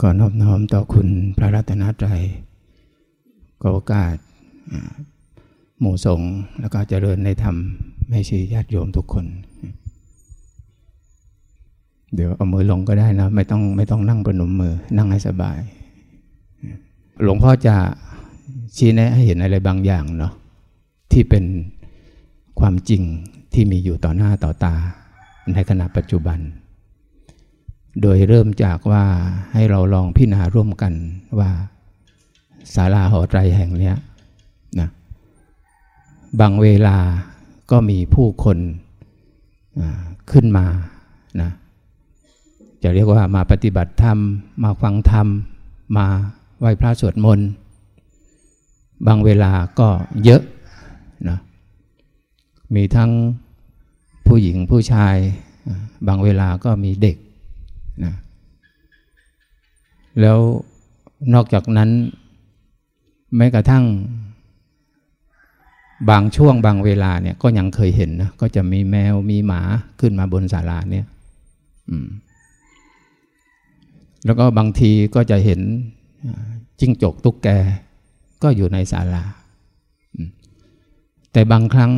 ขอนอบน้อมต่อคุณพระรัตนตรัยก็โอกาสหมู่สงฆ์แล้วก็เจริญในธรรมไม่ชีญาติโยมทุกคน เดี๋ยวเอามือลงก็ได้นะ ไม่ต้องไม่ต้องนั่งประนมมือ นั่งให้สบาย หลวงพ่อจะชี้แนะให้เห็นอะไรบางอย่างเนาะที่เป็นความจริงที่มีอยู่ต่อหน้าต่อตาในขณะปัจจุบัน โดยเริ่มจากว่าให้เราลองพิจารณาร่วมกันว่าศาลาหอไตรแห่งนี้นะบางเวลาก็มีผู้คนขึ้นมานะจะเรียกว่ามาปฏิบัติธรรม มาฟังธรรม มาไหว้พระสวดมนต์บางเวลาก็เยอะนะมีทั้งผู้หญิงผู้ชาย บางเวลาก็มีเด็ก นะแล้วนอกจากนั้น แม้กระทั่ง บางช่วงบางเวลาเนี่ยก็ยังเคยเห็นนะก็จะมีแมวมีหมาขึ้นมาบนศาลาเนี่ยแล้วก็บางทีก็จะเห็นจิ้งจกตุ๊กแกก็อยู่ในศาลา แต่บางครั้ง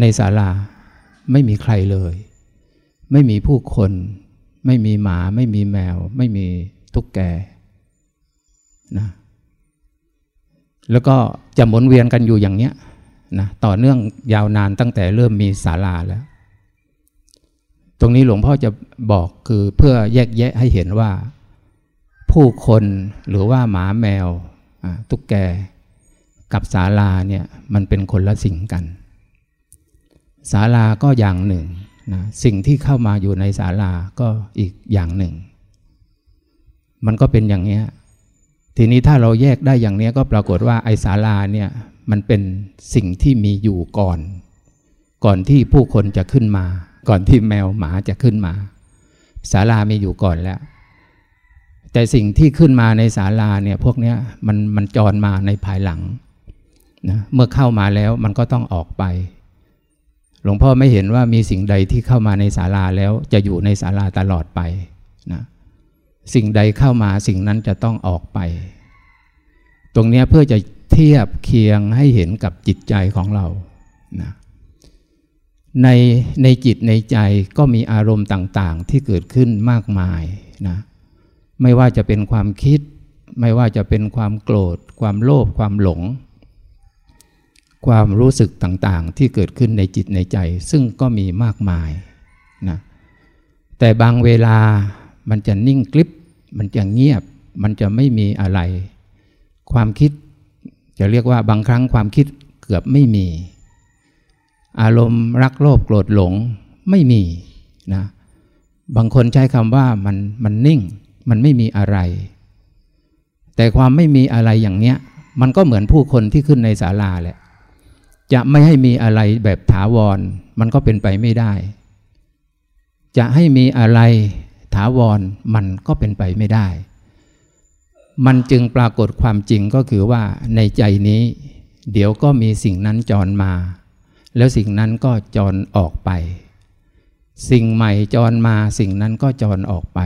ในศาลาไม่มีใครเลย ไม่มีผู้คน ไม่มีหมาไม่มีแมว ไม่มีตุ๊กแกนะแล้วก็จะหมุนเวียนกันอยู่อย่างเนี้ยนะต่อเนื่องยาวนานตั้งแต่เริ่มมีศาลาแล้ว ตรงนี้หลวงพ่อจะบอกคือเพื่อแยกแยะให้เห็นว่า ผู้คนหรือว่าหมาแมวตุ๊กแกกับศาลาเนี่ยมันเป็นคนละสิ่งกันศาลาก็อย่างหนึ่ง นะสิ่งที่เข้ามาอยู่ในศาลาก็อีกอย่างหนึ่ง มันก็เป็นอย่างนี้ทีนี้ถ้าเราแยกได้อย่างนี้ก็ปรากฏว่าไอศาลาเนี่ยมันเป็นสิ่งที่มีอยู่ก่อน ก่อนที่ผู้คนจะขึ้นมา ก่อนที่แมวหมาจะขึ้นมาศาลามีอยู่ก่อนแล้ว แต่สิ่งที่ขึ้นมาในศาลาเนี่ยพวกนี้มันมันจรมาในภายหลังนะเมื่อเข้ามาแล้วมันก็ต้องออกไป หลวงพ่อไม่เห็นว่ามีสิ่งใดที่เข้ามาในศาลาแล้วจะอยู่ในศาลาตลอดไปนะสิ่งใดเข้ามาสิ่งนั้นจะต้องออกไป ตรงนี้เพื่อจะเทียบเคียงให้เห็นกับจิตใจของเรานะในในจิตในใจก็มีอารมณ์ต่างๆ ที่เกิดขึ้นมากมายนะไม่ว่าจะเป็นความคิด ไม่ว่าจะเป็นความโกรธ ความโลภความหลง ความรู้สึกต่างๆ ที่เกิดขึ้นในจิตในใจ ซึ่งก็มีมากมายนะแต่บางเวลามันจะนิ่งกลิบมันจะเงียบ มันจะไม่มีอะไร ความคิดจะเรียกว่าบางครั้งความคิดเกือบไม่มี อารมณ์รักโลภโกรธหลงไม่มีนะบางคนใช้คำว่ามันมันนิ่ง มันไม่มีอะไร แต่ความไม่มีอะไรอย่างเนี้ย มันก็เหมือนผู้คนที่ขึ้นในศาลาแหละ จะไม่ให้มีอะไรแบบถาวร มันก็เป็นไปไม่ได้ จะให้มีอะไรถาวรมันก็เป็นไปไม่ได้ มันจึงปรากฏความจริงก็คือว่าในใจนี้ เดี๋ยวก็มีสิ่งนั้นจรมา แล้วสิ่งนั้นก็จรออกไป สิ่งใหม่จรมาสิ่งนั้นก็จรออกไป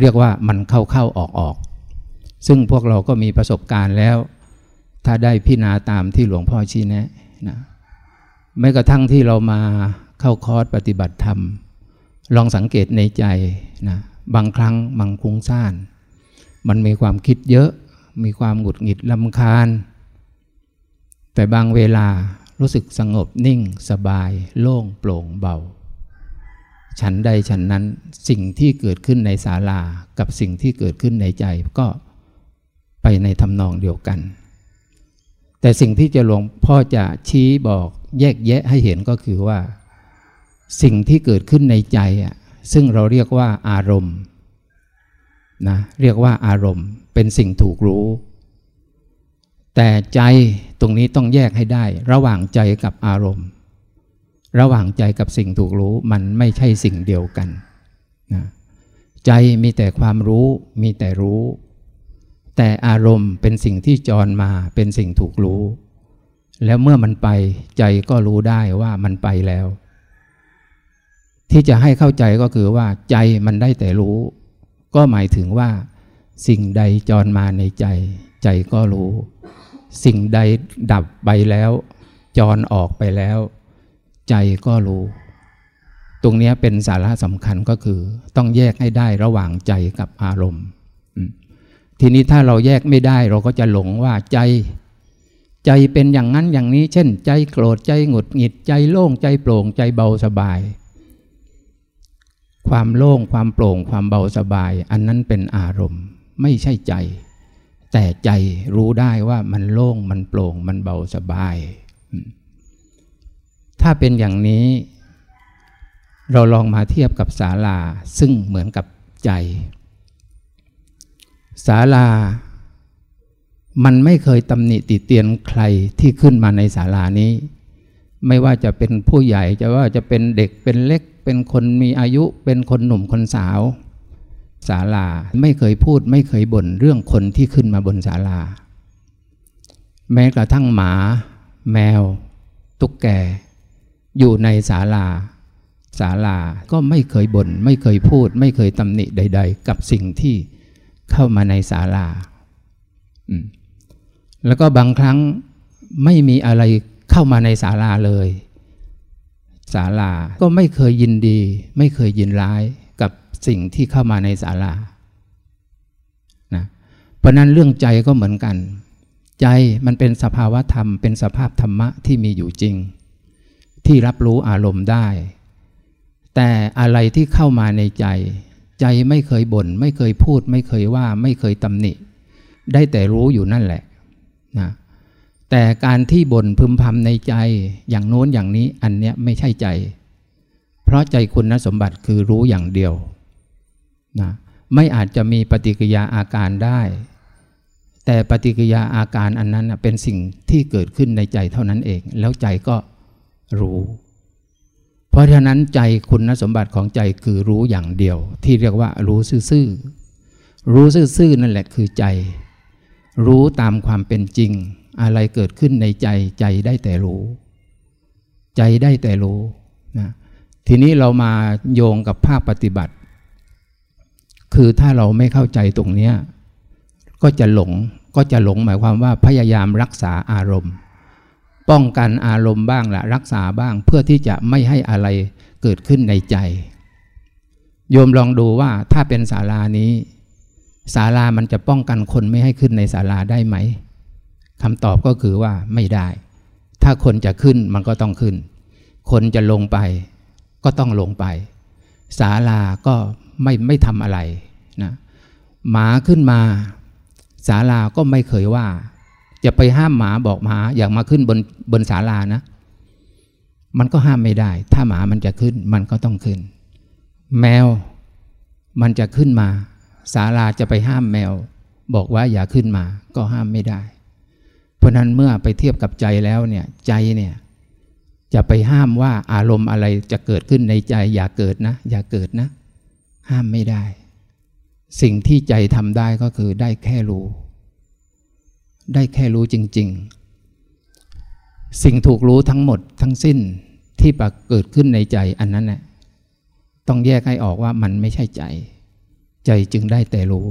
เรียกว่ามันเข้าเข้าออกออก ซึ่งพวกเราก็มีประสบการณ์แล้ว ถ้าได้พิจารณาตามที่หลวงพ่อชี้แนะ นะแม้กระทั่งที่เรามาเข้าคอร์สปฏิบัติธรรม ลองสังเกตในใจนะบางครั้งมังคุ้งซ่าน มันมีความคิดเยอะ มีความหงุดหงิดลำคาญ แต่บางเวลารู้สึกสงบนิ่งสบาย โล่งโปร่งเบา ฉันใดฉันนั้นสิ่งที่เกิดขึ้นในศาลากับสิ่งที่เกิดขึ้นในใจก็ไปในทำนองเดียวกัน แต่สิ่งที่จะหลวงพ่อจะชี้บอกแยกแยะให้เห็นก็คือว่า สิ่งที่เกิดขึ้นในใจอะซึ่งเราเรียกว่าอารมณ์นะเรียกว่าอารมณ์เป็นสิ่งถูกรู้ แต่ใจตรงนี้ต้องแยกให้ได้ ระหว่างใจกับอารมณ์ ระหว่างใจกับสิ่งถูกรู้มันไม่ใช่สิ่งเดียวกันนะใจมีแต่ความรู้มีแต่รู้ แต่อารมณ์เป็นสิ่งที่จรมาเป็นสิ่งถูกรู้ แล้วเมื่อมันไปใจก็รู้ได้ว่ามันไปแล้ว ที่จะให้เข้าใจก็คือว่า ใจมันได้แต่รู้ ก็หมายถึงว่า สิ่งใดจรมาในใจ ใจก็รู้ สิ่งใดดับไปแล้ว จรออกไปแล้ว ใจก็รู้ ตรงนี้เป็นสาระสำคัญก็คือ ต้องแยกให้ได้ระหว่างใจกับอารมณ์ ทีนี้ถ้าเราแยกไม่ได้เราก็จะหลงว่าใจ ใจเป็นอย่างนั้นอย่างนี้ เช่น ใจโกรธใจหงุดหงิดใจโล่งใจโปร่งใจเบาสบาย ความโล่งความโปร่งความเบาสบาย อันนั้นเป็นอารมณ์ไม่ใช่ใจ แต่ใจรู้ได้ว่ามันโล่งมันโปร่งมันเบาสบาย ถ้าเป็นอย่างนี้ เราลองมาเทียบกับศาลาซึ่งเหมือนกับใจ ศาลา มันไม่เคยตำหนิติเตียนใครที่ขึ้นมาในศาลานี้ ไม่ว่าจะเป็นผู้ใหญ่ จะว่าจะเป็นเด็กเป็นเล็ก เป็นคนมีอายุ เป็นคนหนุ่มคนสาวศาลาไม่เคยพูดไม่เคยบ่นเรื่องคนที่ขึ้นมาบนศาลา แม้กระทั่งหมา แมว ตุ๊กแก อยู่ในศาลาศาลาก็ไม่เคยบน่นไม่เคยพูด ไม่เคยตำหนิใด ๆ กับสิ่งที่ เข้ามาในศาลา แล้วก็บางครั้งไม่มีอะไรเข้ามาในศาลาเลยศาลาก็ไม่เคยยินดี ไม่เคยยินร้ายกับสิ่งที่เข้ามาในศาลานะเพราะนั้นเรื่องใจก็เหมือนกัน ใจมันเป็นสภาวะธรรม เป็นสภาพธรรมะที่มีอยู่จริง ที่รับรู้อารมณ์ได้ แต่อะไรที่เข้ามาในใจ ใจไม่เคยบน่นไม่เคยพูด ไม่เคยว่าไม่เคยตำหนิ ได้แต่รู้อยู่นั่นแหละนะแต่การที่บ่นพึมพำในใจอย่างโน้นอย่างนี้อันเนี้ยไม่ใช่ใจ เพราะใจคุณสมบัติคือรู้อย่างเดียวนะไม่อาจจะมีปฏิกิยาอาการได้ แต่ปฏิกิยาอาการอันนั้นเป็นสิ่งที่เกิดขึ้นในใจเท่านั้นเอง แล้วใจก็รู้ เพราะฉะนั้นใจคุณสมบัติของใจคือรู้อย่างเดียว ที่เรียกว่ารู้ซื่อๆรู้ซื่อๆนั่นแหละคือใจ รู้ตามความเป็นจริง อะไรเกิดขึ้นในใจใจได้แต่รู้ ใจได้แต่รู้นะทีนี้เรามาโยงกับภาคปฏิบัติ คือถ้าเราไม่เข้าใจตรงนี้ก็จะหลงก็จะหลงหมายความว่าพยายามรักษาอารมณ์ ป้องกันอารมณ์บ้างละรักษาบ้างเพื่อที่จะไม่ให้อะไรเกิดขึ้นในใจ โยมลองดูว่าถ้าเป็นศาลานี้ศาลามันจะป้องกันคนไม่ให้ขึ้นในศาลาได้ไหมคำตอบก็คือว่าไม่ได้ ถ้าคนจะขึ้นมันก็ต้องขึ้น คนจะลงไป ก็ต้องลงไปศาลาก็ไม่ไม่ทำอะไรนะหมาขึ้นมาศาลาก็ไม่เคยว่า จะไปห้ามหมาบอกหมาอยากมาขึ้นบนบนศาลานะ มันก็ห้ามไม่ได้ ถ้าหมามันจะขึ้นมันก็ต้องขึ้น แมวมันจะขึ้นมาศาลาจะไปห้ามแมว บอกว่าอย่าขึ้นมา ก็ห้ามไม่ได้ เพราะนั้นเมื่อไปเทียบกับใจแล้วเนี่ยใจเนี่ยจะไปห้ามว่าอารมณ์อะไรจะเกิดขึ้นในใจ อย่าเกิดนะ อย่าเกิดนะ ห้ามไม่ได้ สิ่งที่ใจทำได้ก็คือได้แค่รู้ ได้แค่รู้จริง ๆ สิ่งถูกรู้ทั้งหมดทั้งสิ้นที่ปรากเกิดขึ้นในใจอันนั้นน่ะต้องแยกให้ออกว่ามันไม่ใช่ใจ ใจจึงได้แต่รู้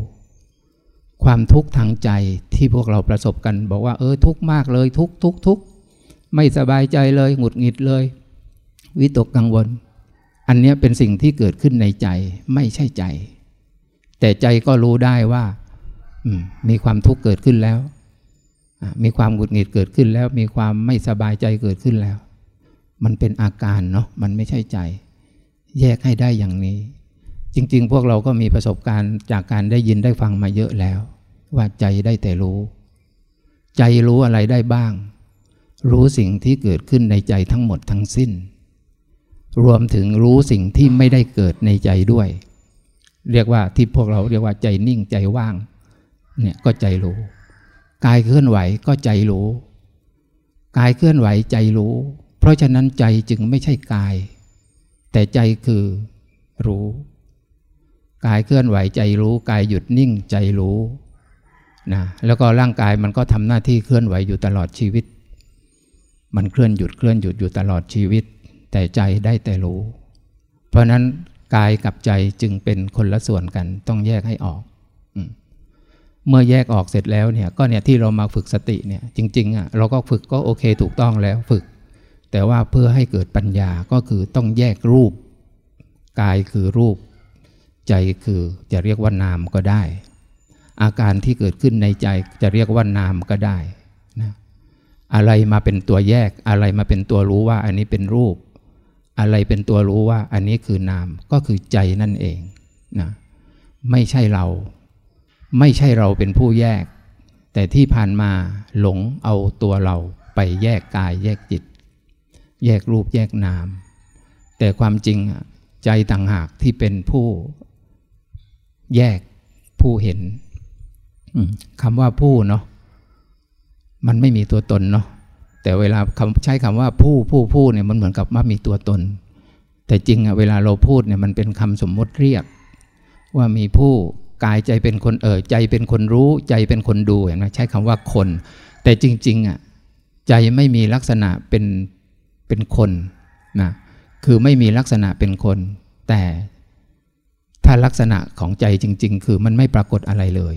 ความทุกข์ทางใจที่พวกเราประสบกัน บอกว่าเออทุกข์มากเลย ทุกทุกทุกไม่สบายใจเลยหงุดหงิดเลย วิตกกังวล อันนี้เป็นสิ่งที่เกิดขึ้นในใจไม่ใช่ใจ แต่ใจก็รู้ได้ว่ามีความทุกข์เกิดขึ้นแล้ว มีความหงุดหงิดเกิดขึ้นแล้ว มีความไม่สบายใจเกิดขึ้นแล้ว มันเป็นอาการเนาะมันไม่ใช่ใจ แยกให้ได้อย่างนี้ จริง ๆ พวกเราก็มีประสบการณ์จากการได้ยินได้ฟังมาเยอะแล้ว ว่าใจได้แต่รู้ ใจรู้อะไรได้บ้าง รู้สิ่งที่เกิดขึ้นในใจทั้งหมดทั้งสิ้น รวมถึงรู้สิ่งที่ไม่ได้เกิดในใจด้วย เรียกว่าที่พวกเราเรียกว่าใจนิ่งใจว่างเนี่ยก็ใจรู้ กายเคลื่อนไหวก็ใจรู้ กายเคลื่อนไหวใจรู้ เพราะฉะนั้นใจจึงไม่ใช่กาย แต่ใจคือรู้ กายเคลื่อนไหวใจรู้ กายหยุดนิ่งใจรู้นะแล้วก็ร่างกายมันก็ทำหน้าที่เคลื่อนไหวอยู่ตลอดชีวิต มันเคลื่อนหยุดเคลื่อนหยุดอยู่ตลอดชีวิต แต่ใจได้แต่รู้ เพราะนั้นกายกับใจจึงเป็นคนละส่วนกันต้องแยกให้ออก เมื่อแยกออกเสร็จแล้วเนี่ยก็เนี่ยที่เรามาฝึกสติเนี่ยจริงๆอะเราก็ฝึกก็โอเคถูกต้องแล้วฝึก แต่ว่าเพื่อให้เกิดปัญญาก็คือต้องแยกรูป กายคือรูป ใจคือจะเรียกว่านามก็ได้ อาการที่เกิดขึ้นในใจจะเรียกว่านามก็ได้นะอะไรมาเป็นตัวแยกอะไรมาเป็นตัวรู้ว่าอันนี้เป็นรูป อะไรเป็นตัวรู้ว่าอันนี้คือนามก็คือใจนั่นเองนะไม่ใช่เรา ไม่ใช่เราเป็นผู้แยก แต่ที่ผ่านมาหลงเอาตัวเราไปแยกกายแยกจิต แยกรูปแยกนาม แต่ความจริงใจต่างหากที่เป็นผู้แยกผู้เห็นคำว่าผู้เนาะมันไม่มีตัวตนเนาะแต่เวลาใช้คำว่าผู้ผู้ผู้เนี่ยมันเหมือนกับว่ามีตัวตน แต่จริงอะเวลาเราพูดเนี่ยมันเป็นคำสมมติเรียก ว่ามีผู้ กายใจเป็นคนเออใจเป็นคนรู้ใจเป็นคนดูเห็นไหมใช้คำว่าคน แต่จริงๆอะใจไม่มีลักษณะเป็นเป็นคนนะคือไม่มีลักษณะเป็นคน แต่ถ้าลักษณะของใจจริง ๆ คือมันไม่ปรากฏอะไรเลย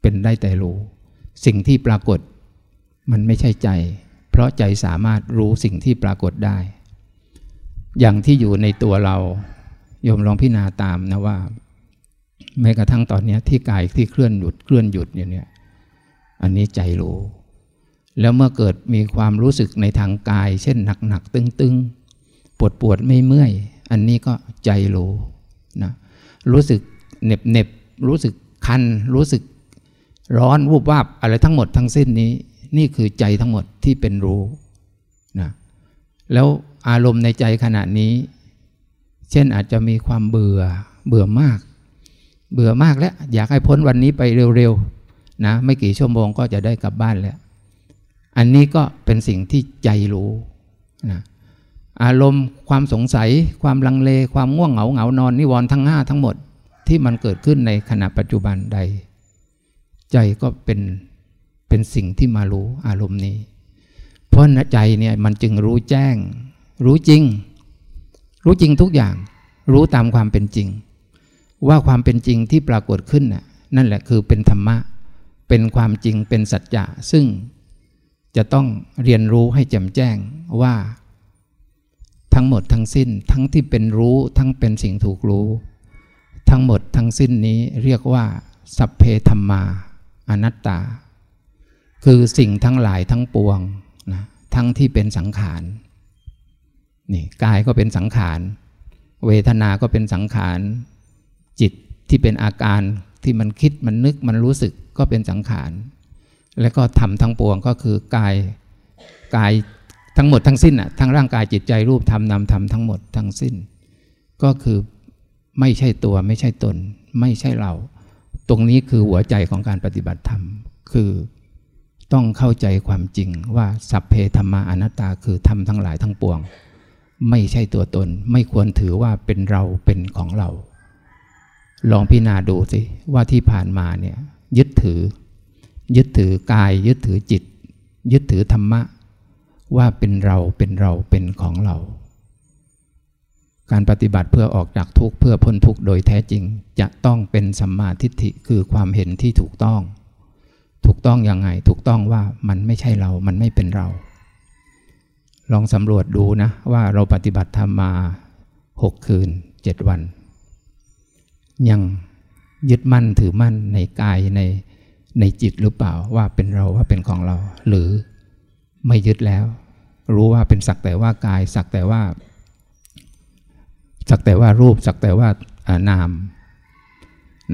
เป็นได้แต่รู้ สิ่งที่ปรากฏมันไม่ใช่ใจ เพราะใจสามารถรู้สิ่งที่ปรากฏได้ อย่างที่อยู่ในตัวเราโยมลองพิจารณาตามนะว่า แม้กระทั่งตอนนี้ที่กายที่เคลื่อนหยุดเคลื่อนหยุดเนี่ยอันนี้ใจรู้ แล้วเมื่อเกิดมีความรู้สึกในทางกาย เช่นหนักๆตึงๆปวดปวดไม่เมื่อย อันนี้ก็ใจรู้นะรู้สึกเหน็บเหน็บรู้สึกคัน รู้สึกร้อนวูบวาบอะไรทั้งหมดทั้งสิ้นนี้ นี่คือใจทั้งหมดที่เป็นรู้นะแล้วอารมณ์ในใจขณะนี้ เช่นอาจจะมีความเบื่อเบื่อมาก เบื่อมากแล้ว อยากให้พ้นวันนี้ไปเร็วๆนะไม่กี่ชั่วโมงก็จะได้กลับบ้านแล้ว อันนี้ก็เป็นสิ่งที่ใจรู้นะอารมณ์ความสงสัย ความลังเล ความง่วงเหงาเหงานอนนิวรณ์ทั้งห้าทั้งหมดที่มันเกิดขึ้นในขณะปัจจุบันใด ใจก็เป็นเป็นสิ่งที่มารู้อารมณ์นี้ เพราะใจเนี่ยมันจึงรู้แจ้ง รู้จริง รู้จริงทุกอย่าง รู้ตามความเป็นจริง ว่าความเป็นจริงที่ปรากฏขึ้นน่ะนั่นแหละคือเป็นธรรมะ เป็นความจริงเป็นสัจจะซึ่งจะต้องเรียนรู้ให้แจ่มแจ้งว่า ทั้งหมดทั้งสิ้นทั้งที่เป็นรู้ทั้งเป็นสิ่งถูกรู้ ทั้งหมดทั้งสิ้นนี้เรียกว่า สัพเพธรรมาอนัตตา คือสิ่งทั้งหลายทั้งปวงนะทั้งที่เป็นสังขารนี่กายก็เป็นสังขาร เวทนาก็เป็นสังขาร จิตที่เป็นอาการที่มันคิดมันนึกมันรู้สึกก็เป็นสังขาร แล้วก็ทำทั้งปวงก็คือกายกายทั้งหมดทั้งสิ้นอะทั้งร่างกายจิตใจรูปธรรมนามธรรมทั้งหมดทั้งสิ้น ก็คือไม่ใช่ตัวไม่ใช่ตน ไม่ใช่เรา ตรงนี้คือหัวใจของการปฏิบัติธรรม คือต้องเข้าใจความจริงว่าสัพเพธรรมาอนัตตาคือธรรมทั้งหลายทั้งปวง ไม่ใช่ตัวตน ไม่ควรถือว่าเป็นเราเป็นของเรา ลองพิจารณาดูสิว่าที่ผ่านมาเนี่ยยึดถือ ยึดถือกาย ยึดถือจิต ยึดถือธรรมะ ว่าเป็นเราเป็นเราเป็นของเรา การปฏิบัติเพื่อออกจากทุกข์เพื่อพ้นทุกข์โดยแท้จริง จะต้องเป็นสัมมาทิฏฐิคือความเห็นที่ถูกต้อง ถูกต้องยังไงถูกต้องว่ามันไม่ใช่เรา มันไม่เป็นเรา ลองสำรวจดูนะว่าเราปฏิบัติธรรมมาหกคืนเจ็ดวัน ยังยึดมั่นถือมั่นในกายในในจิตหรือเปล่าว่าเป็นเราว่าเป็นของเรา หรือไม่ยึดแล้ว รู้ว่าเป็นสักแต่ว่ากาย สักแต่ว่า สักแต่ว่ารูป สักแต่ว่านาม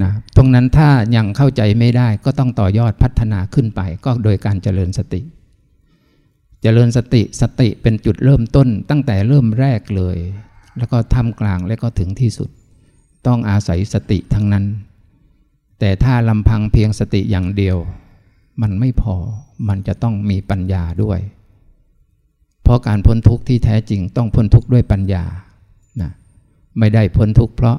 นะตรงนั้นถ้ายังเข้าใจไม่ได้ก็ต้องต่อยอดพัฒนาขึ้นไป ก็โดยการเจริญสติ เจริญสติสติเป็นจุดเริ่มต้นตั้งแต่เริ่มแรกเลย แล้วก็ทำกลางแล้วก็ถึงที่สุด ต้องอาศัยสติทั้งนั้น แต่ถ้าลำพังเพียงสติอย่างเดียว มันไม่พอมันจะต้องมีปัญญาด้วย เพราะการพ้นทุกข์ที่แท้จริงต้องพ้นทุกข์ด้วยปัญญานะไม่ได้พ้นทุกข์เพราะ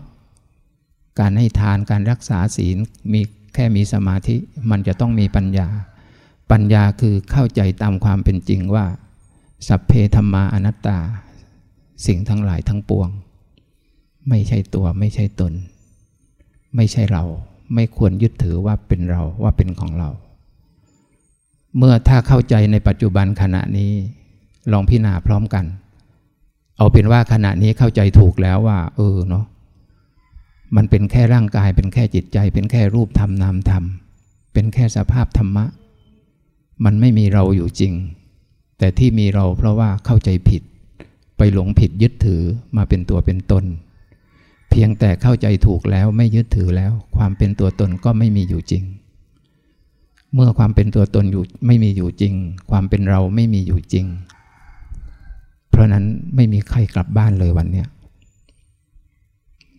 การให้ทานการรักษาศีลมีแค่มีสมาธิมันจะต้องมีปัญญา ปัญญาคือเข้าใจตามความเป็นจริงว่า สัพเพธรรมาอนัตตา สิ่งทั้งหลายทั้งปวง ไม่ใช่ตัวไม่ใช่ตน ไม่ใช่เรา ไม่ควรยึดถือว่าเป็นเราว่าเป็นของเรา เมื่อถ้าเข้าใจในปัจจุบันขณะนี้ ลองพิจารณาพร้อมกัน เอาเป็นว่าขณะนี้เข้าใจถูกแล้วว่า เออเนาะมันเป็นแค่ร่างกาย เป็นแค่จิตใจ เป็นแค่รูปธรรมนามธรรม เป็นแค่สภาพธรรมะ มันไม่มีเราอยู่จริง แต่ที่มีเราเพราะว่าเข้าใจผิด ไปหลงผิดยึดถือมาเป็นตัวเป็นตน พียงแต่เข้าใจถูกแล้วไม่ยึดถือแล้ว ความเป็นตัวตนก็ไม่มีอยู่จริง เมื่อความเป็นตัวตนอยู่ไม่มีอยู่จริง ความเป็นเราไม่มีอยู่จริง เพราะนั้นไม่มีใครกลับบ้านเลยวันเนี้ย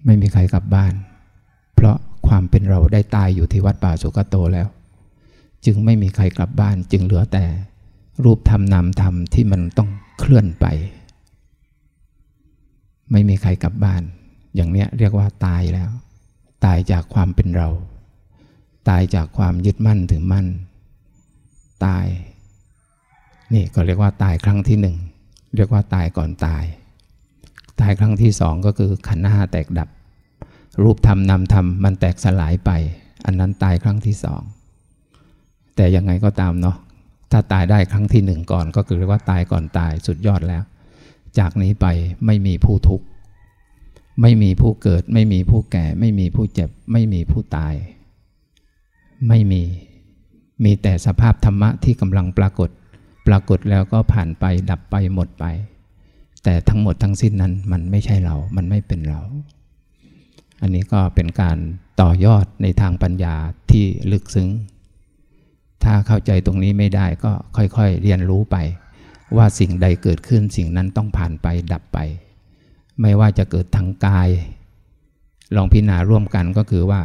ไม่มีใครกลับบ้าน เพราะความเป็นเราได้ตายอยู่ที่วัดป่าสุกโตแล้ว จึงไม่มีใครกลับบ้าน จึงเหลือแต่ รูปธรรมนามธรรมที่มันต้องเคลื่อนไป ไม่มีใครกลับบ้าน อย่างเนี้ยเรียกว่าตายแล้ว ตายจากความเป็นเรา ตายจากความยึดมั่นถือมั่น ตาย นี่ก็เรียกว่าตายครั้งที่หนึ่งเรียกว่าตายก่อนตาย ตายครั้งที่สองก็คือขันธ์ห้าแตกดับ รูปธรรมนามธรรมมันแตกสลายไป อันนั้นตายครั้งที่สองแต่ยังไงก็ตามเนาะถ้าตายได้ครั้งที่หนึ่งก่อนก็คือเรียกว่าตายก่อนตายสุดยอดแล้ว จากนี้ไปไม่มีผู้ทุกข์ ไม่มีผู้เกิด ไม่มีผู้แก่ ไม่มีผู้เจ็บ ไม่มีผู้ตาย ไม่มี มีแต่สภาพธรรมะที่กำลังปรากฏ ปรากฏแล้วก็ผ่านไปดับไปหมดไป แต่ทั้งหมดทั้งสิ้นนั้นมันไม่ใช่เรา มันไม่เป็นเรา อันนี้ก็เป็นการต่อยอดในทางปัญญาที่ลึกซึ้ง ถ้าเข้าใจตรงนี้ไม่ได้ก็ค่อยๆเรียนรู้ไป ว่าสิ่งใดเกิดขึ้นสิ่งนั้นต้องผ่านไปดับไป ไม่ว่าจะเกิดทางกาย ลองพิจารณาร่วมกันก็คือว่า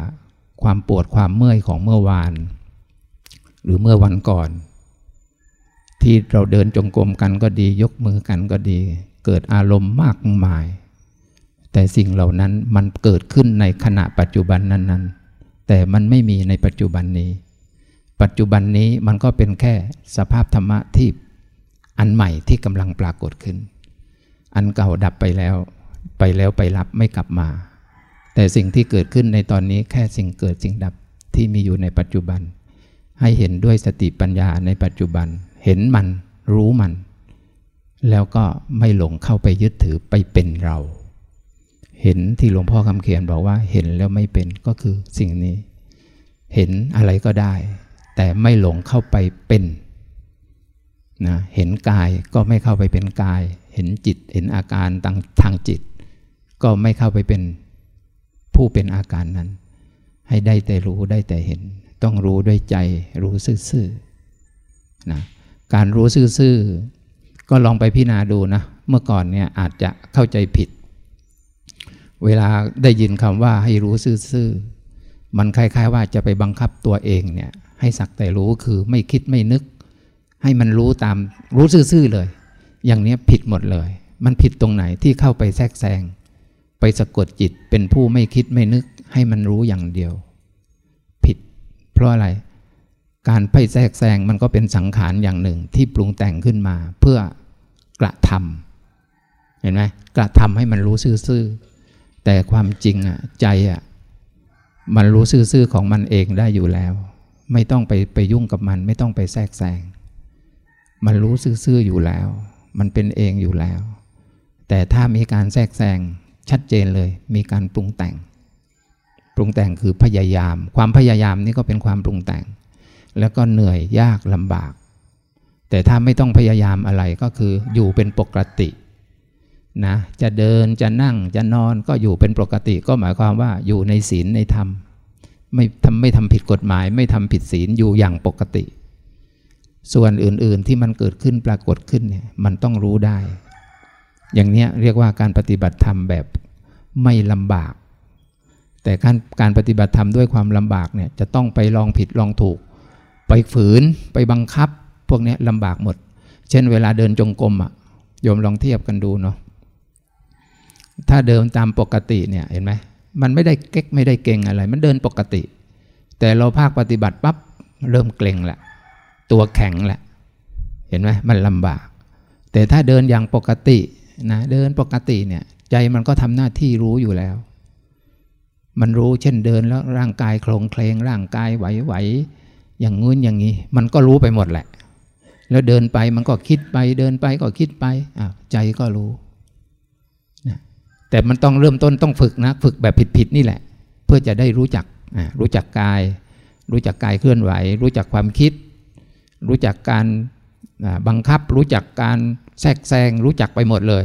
ความปวดความเมื่อยของเมื่อวาน หรือเมื่อวันก่อน ที่เราเดินจงกรมกันก็ดี ยกมือกันก็ดี เกิดอารมณ์มากมาย แต่สิ่งเหล่านั้นมันเกิดขึ้นในขณะปัจจุบันนั้น ๆ แต่มันไม่มีในปัจจุบันนี้ ปัจจุบันนี้มันก็เป็นแค่สภาพธรรมะที่อันใหม่ที่กำลังปรากฏขึ้น อันเก่าดับไปแล้ว ไปแล้วไปรับไม่กลับมา แต่สิ่งที่เกิดขึ้นในตอนนี้แค่สิ่งเกิดสิ่งดับที่มีอยู่ในปัจจุบัน ให้เห็นด้วยสติปัญญาในปัจจุบัน เห็นมันรู้มัน แล้วก็ไม่หลงเข้าไปยึดถือไปเป็นเรา เห็นที่หลวงพ่อคำเขียนบอกว่าเห็นแล้วไม่เป็นก็คือสิ่งนี้ เห็นอะไรก็ได้ แต่ไม่หลงเข้าไปเป็นนะเห็นกายก็ไม่เข้าไปเป็นกาย เห็นจิตเห็นอาการทางทางจิต ก็ไม่เข้าไปเป็นผู้เป็นอาการนั้น ให้ได้แต่รู้ได้แต่เห็น ต้องรู้ด้วยใจรู้ซื่อๆนะการรู้ซื่อๆก็ลองไปพิจารณาดูนะ เมื่อก่อนเนี่ยอาจจะเข้าใจผิด เวลาได้ยินคำว่าให้รู้ซื่อๆมันคล้ายๆว่าจะไปบังคับตัวเองเนี่ยให้สักแต่รู้คือไม่คิดไม่นึก ให้มันรู้ตามรู้ซื่อๆเลย อย่างนี้ผิดหมดเลย มันผิดตรงไหนที่เข้าไปแทรกแซง ไปสะกดจิตเป็นผู้ไม่คิดไม่นึกให้มันรู้อย่างเดียว ผิด เพราะอะไร การไปแทรกแซงมันก็เป็นสังขารอย่างหนึ่งที่ปรุงแต่งขึ้นมาเพื่อกระทำเห็นไหมกระทำให้มันรู้ซื่อๆแต่ความจริงอะใจอะมันรู้ซื่อๆของมันเองได้อยู่แล้ว ไม่ต้องไปไปยุ่งกับมัน ไม่ต้องไปแทรกแซงมันรู้ซื่อๆอยู่แล้ว มันเป็นเองอยู่แล้ว แต่ถ้ามีการแทรกแซง ชัดเจนเลย มีการปรุงแต่ง ปรุงแต่งคือพยายาม ความพยายามนี่ก็เป็นความปรุงแต่ง แล้วก็เหนื่อยยากลำบาก แต่ถ้าไม่ต้องพยายามอะไรก็คืออยู่เป็นปกตินะจะเดินจะนั่งจะนอนก็อยู่เป็นปกติ ก็หมายความว่าอยู่ในศีลในธรรมไม่ทำไม่ทำผิดกฎหมาย ไม่ทำผิดศีลอยู่อย่างปกติ ส่วนอื่นๆที่มันเกิดขึ้นปรากฏขึ้นเนี่ยมันต้องรู้ได้ อย่างนี้เรียกว่าการปฏิบัติธรรมแบบไม่ลำบาก แต่การการปฏิบัติธรรมด้วยความลำบากเนี่ยจะต้องไปลองผิดลองถูก ไปฝืนไปบังคับ พวกนี้ลำบากหมด เช่นเวลาเดินจงกรมอะโยมลองเทียบกันดูเนาะถ้าเดินตามปกติเนี่ยเห็นไหมมันไม่ได้เก๊กไม่ได้เก่งอะไร มันเดินปกติ แต่เราภาคปฏิบัติปั๊บเริ่มเกร็งแหละตัวแข็งแหละเห็นไหมมันลำบาก แต่ถ้าเดินอย่างปกติ นะเดินปกติเนี่ยใจมันก็ทำหน้าที่รู้อยู่แล้ว มันรู้เช่นเดินแล้วร่างกายโครงเคลงร่างกายไหวๆอย่างงู้นอย่างนี้ มันก็รู้ไปหมดแหละ แล้วเดินไปมันก็คิดไป เดินไปก็คิดไปอะใจก็รู้นะแต่มันต้องเริ่มต้นต้องฝึกนะ ฝึกแบบผิดๆนี่แหละ เพื่อจะได้รู้จักรู้จักกาย รู้จักกายเคลื่อนไหว รู้จักความคิด รู้จักการ บังคับรู้จักการแทรกแซงรู้จักไปหมดเลย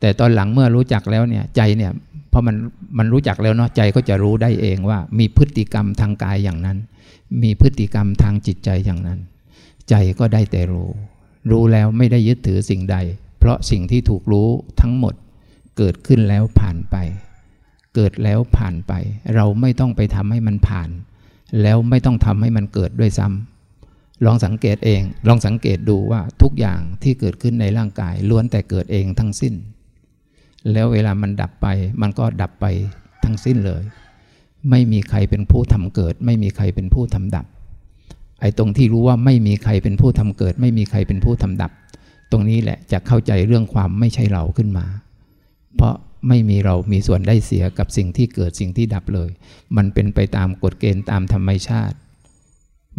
แต่ตอนหลังเมื่อรู้จักแล้วเนี่ยใจเนี่ยพอมันมันรู้จักแล้วเนาะใจก็จะรู้ได้เองว่า มีพฤติกรรมทางกายอย่างนั้น มีพฤติกรรมทางจิตใจอย่างนั้น ใจก็ได้แต่รู้ รู้แล้วไม่ได้ยึดถือสิ่งใด เพราะสิ่งที่ถูกรู้ทั้งหมด เกิดขึ้นแล้วผ่านไป เกิดแล้วผ่านไป เราไม่ต้องไปทำให้มันผ่าน แล้วไม่ต้องทำให้มันเกิดด้วยซ้ำ ลองสังเกตเอง ลองสังเกตดูว่าทุกอย่างที่เกิดขึ้นในร่างกายล้วนแต่เกิดเองทั้งสิ้น แล้วเวลามันดับไป มันก็ดับไปทั้งสิ้นเลย ไม่มีใครเป็นผู้ทำเกิด ไม่มีใครเป็นผู้ทำดับ ไอ้ตรงที่รู้ว่าไม่มีใครเป็นผู้ทำเกิด ไม่มีใครเป็นผู้ทำดับ ตรงนี้แหละจะเข้าใจเรื่องความไม่ใช่เราขึ้นมา เพราะไม่มีเรามีส่วนได้เสียกับสิ่งที่เกิดสิ่งที่ดับเลย มันเป็นไปตามกฎเกณฑ์ตามธรรมชาติ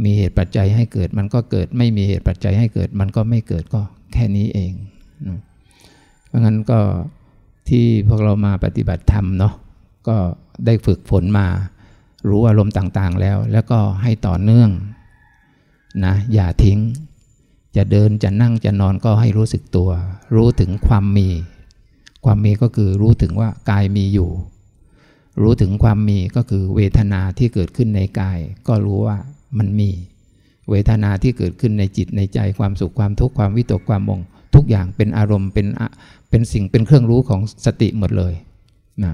มีเหตุปัจจัยให้เกิดมันก็เกิด ไม่มีเหตุปัจจัยให้เกิด มันก็ไม่เกิดก็แค่นี้เองเพราะงั้นก็ที่พวกเรามาปฏิบัติธรรมเนาะก็ได้ฝึกฝนมา รู้อารมณ์ต่างๆแล้ว แล้วก็ให้ต่อเนื่องนะอย่าทิ้ง จะเดินจะนั่งจะนอนก็ให้รู้สึกตัว รู้ถึงความมี ความมีก็คือรู้ถึงว่ากายมีอยู่ รู้ถึงความมีก็คือเวทนาที่เกิดขึ้นในกาย ก็รู้ว่า มันมี เวทนาที่เกิดขึ้นในจิตในใจความสุขความทุกข์ความวิตกความมง ทุกอย่างเป็นอารมณ์เป็นเป็นสิ่งเป็นเครื่องรู้ของสติหมดเลยนะ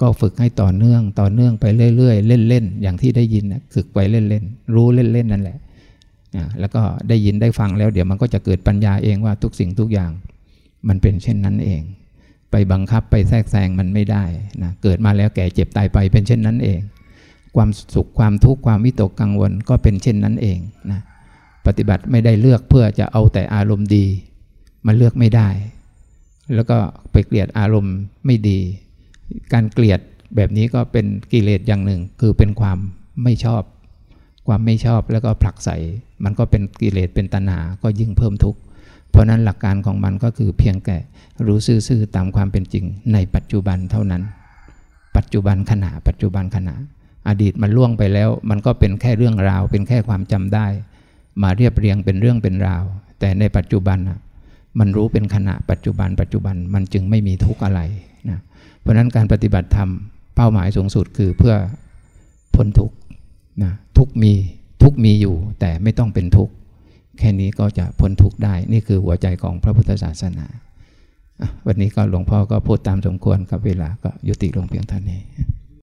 ก็ฝึกให้ต่อเนื่องต่อเนื่องไปเรื่อย ๆ เล่นๆอย่างที่ได้ยินนะฝึกไปเล่นๆรู้เล่นๆนั่นแหละนะแล้วก็ได้ยินได้ฟังแล้วเดี๋ยวมันก็จะเกิดปัญญาเองว่าทุกสิ่งทุกอย่าง มันเป็นเช่นนั้นเอง ไปบังคับไปแทรกแซงมันไม่ได้นะเกิดมาแล้วแก่เจ็บตายไปเป็นเช่นนั้นเอง ความสุขความทุกข์ความวิตกกังวลก็เป็นเช่นนั้นเองนะปฏิบัติไม่ได้เลือกเพื่อจะเอาแต่อารมณ์ดี มันเลือกไม่ได้ แล้วก็ไปเกลียดอารมณ์ไม่ดี การเกลียดแบบนี้ก็เป็นกิเลสอย่างหนึ่ง คือเป็นความไม่ชอบ ความไม่ชอบแล้วก็ผลักใส่มันก็เป็นกิเลสเป็นตัณหาก็ยิ่งเพิ่มทุกข์เพราะนั้นหลักการของมันก็คือเพียงแค่รู้ซื่อๆตามความเป็นจริงในปัจจุบันเท่านั้น ปัจจุบันขณะปัจจุบันขณะ อดีตมันล่วงไปแล้ว มันก็เป็นแค่เรื่องราว เป็นแค่ความจำได้ มาเรียบเรียงเป็นเรื่องเป็นราว แต่ในปัจจุบันมันรู้เป็นขณะปัจจุบัน ปัจจุบันมันจึงไม่มีทุกข์อะไรนะเพราะนั้นการปฏิบัติธรรมเป้าหมายสูงสุดคือเพื่อพ้นทุกข์นะทุกมีทุกมีอยู่ แต่ไม่ต้องเป็นทุกข์แค่นี้ก็จะพ้นทุกข์ได้ นี่คือหัวใจของพระพุทธศาสนา วันนี้ก็หลวงพ่อก็พูดตามสมควรกับเวลาก็ยุติลงเพียงเท่านี้